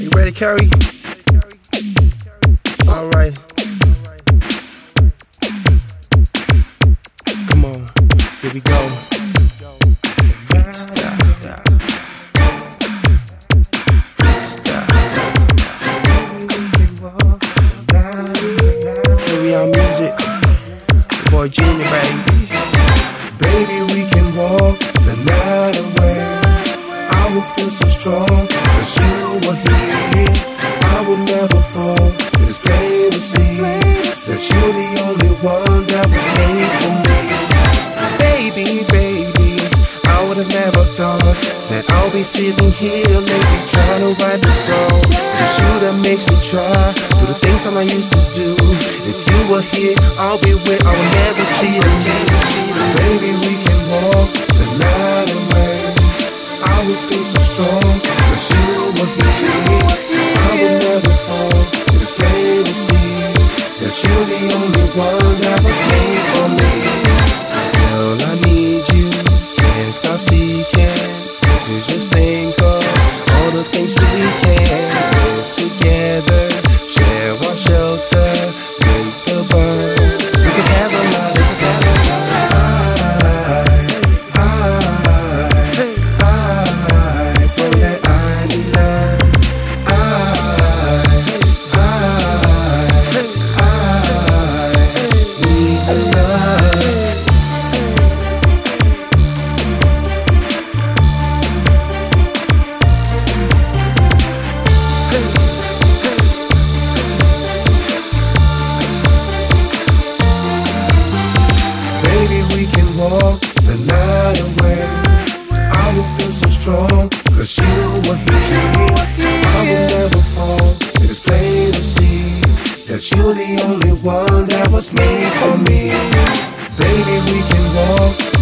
Ready, Carrie? All right. Come on, here we go. Freestyle. Carry on music. Boy Junior, baby. Baby, I feel so strong, cause you were here. I will never fall. It's plain to see that you're the only one that was made for me. Baby, baby, I would have never thought that I'll be sitting here lately trying to write the song. It's you that makes me try do the things I'm not used to do. If you were here, I'll be where I will never cheat and cheat. Baby, we can walk. I feel so strong, cause you were here. I will never fall. It's plain to see that you're the only one that was made for me. Walk the night away. I will feel so strong, cause you were here. I will never fall. It's plain to see that you're the only one that was made for me. Baby, we can walk